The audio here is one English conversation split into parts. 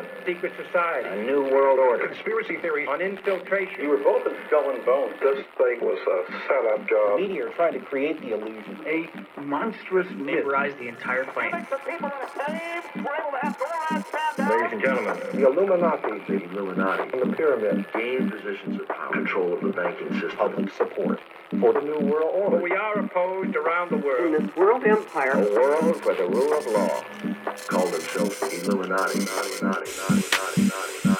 government, secret society, a new world order, conspiracy theories on infiltration. You were both in skull and bones. This thing was a setup job. The media are trying to create the illusion. A monstrous myth. Vaporized the entire planet. Ladies and gentlemen, The Illuminati, the Illuminati and the pyramid, gained positions of power, control of the banking system. public support for the new world order. We are opposed around the world. In this world empire, A world where the rule of law called themselves the Illuminati. Illuminati, Illuminati, Illuminati,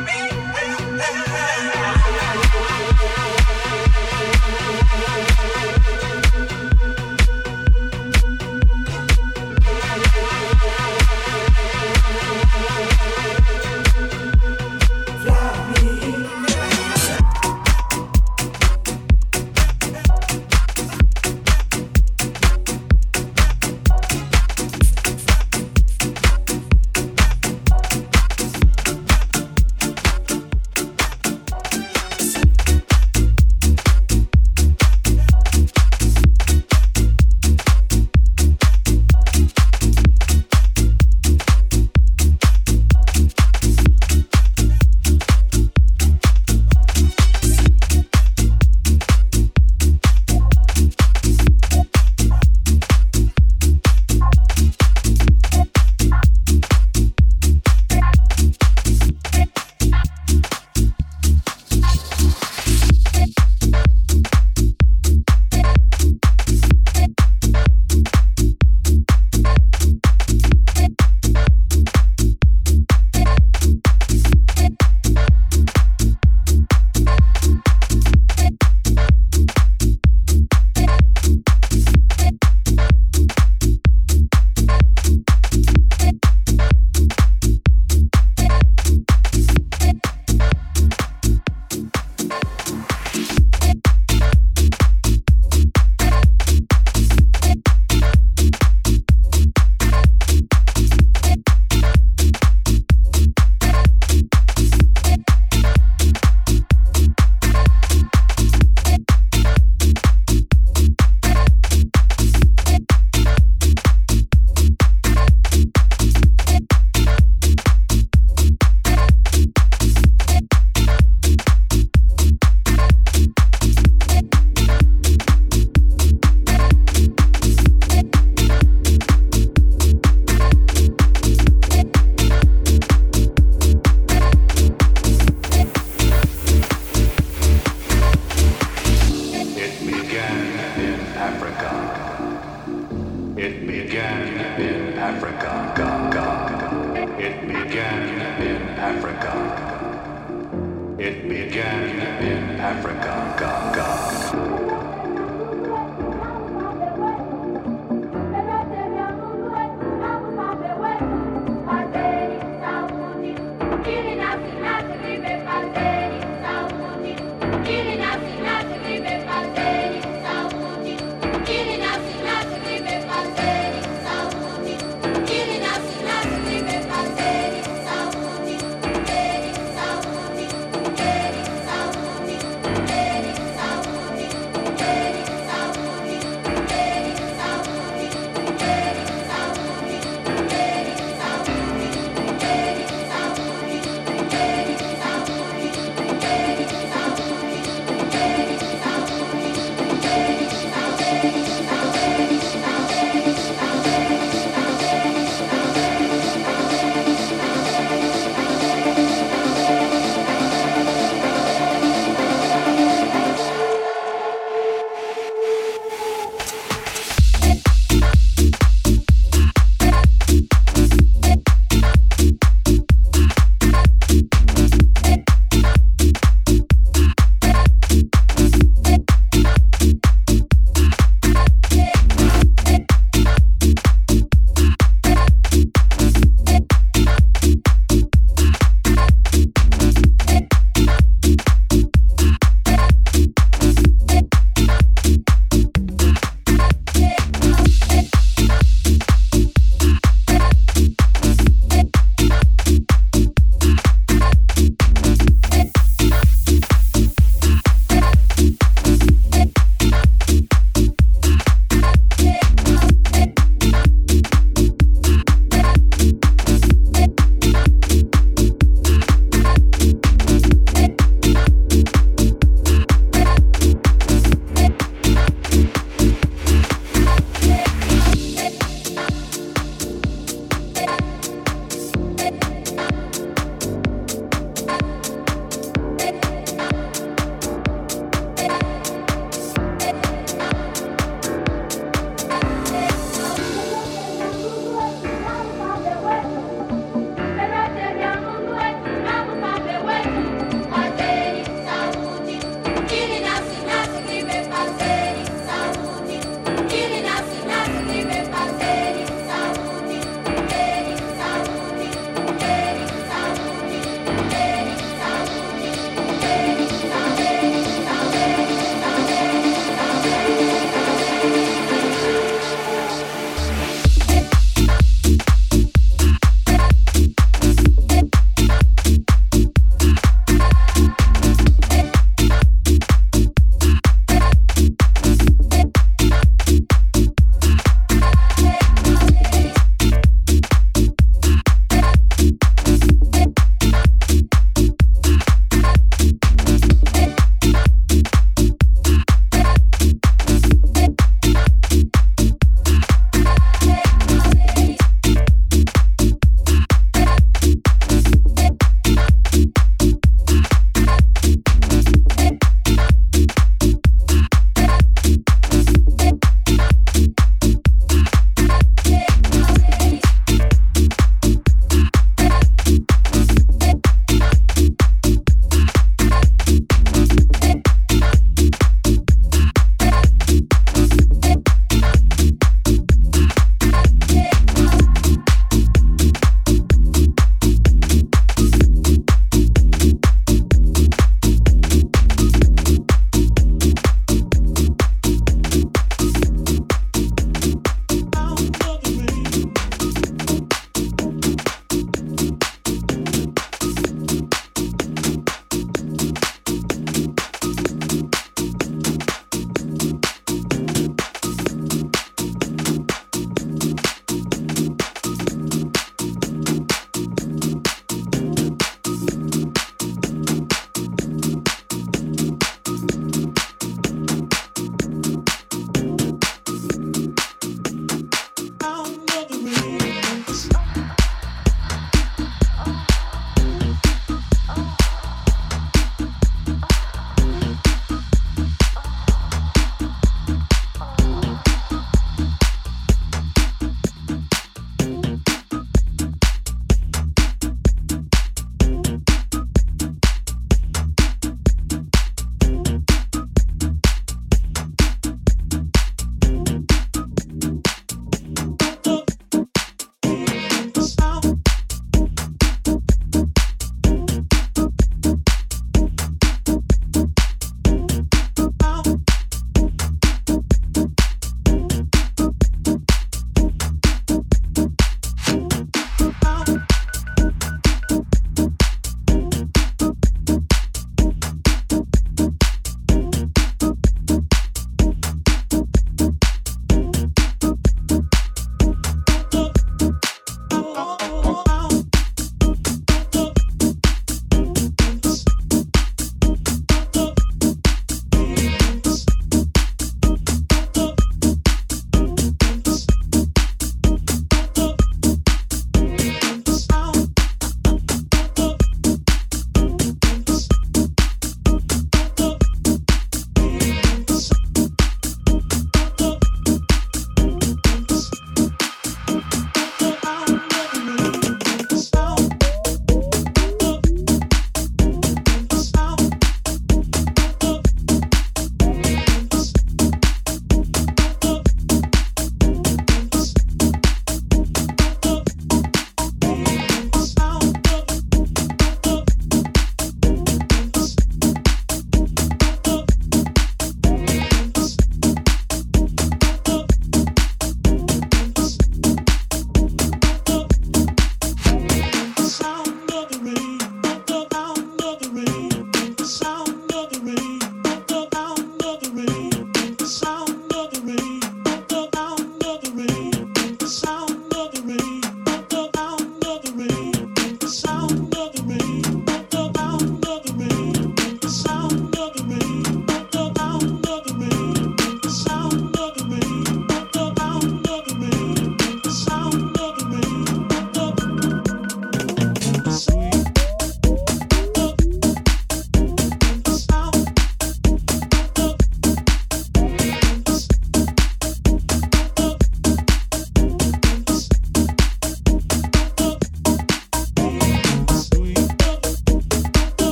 You.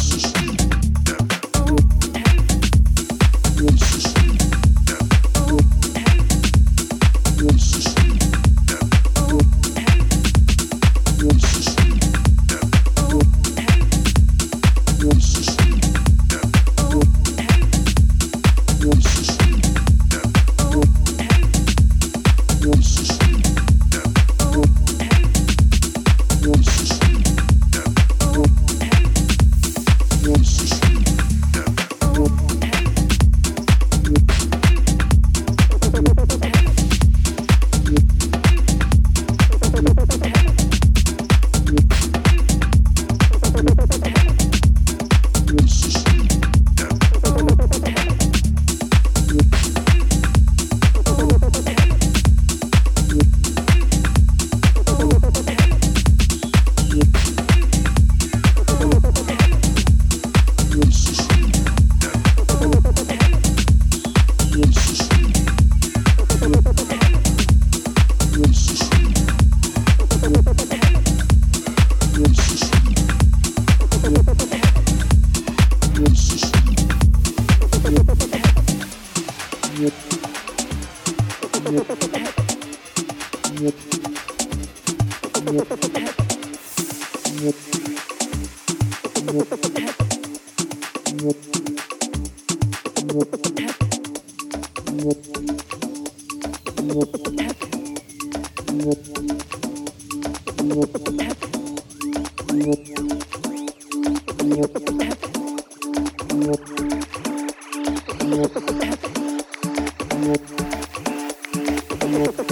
Música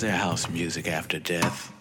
there house music after death?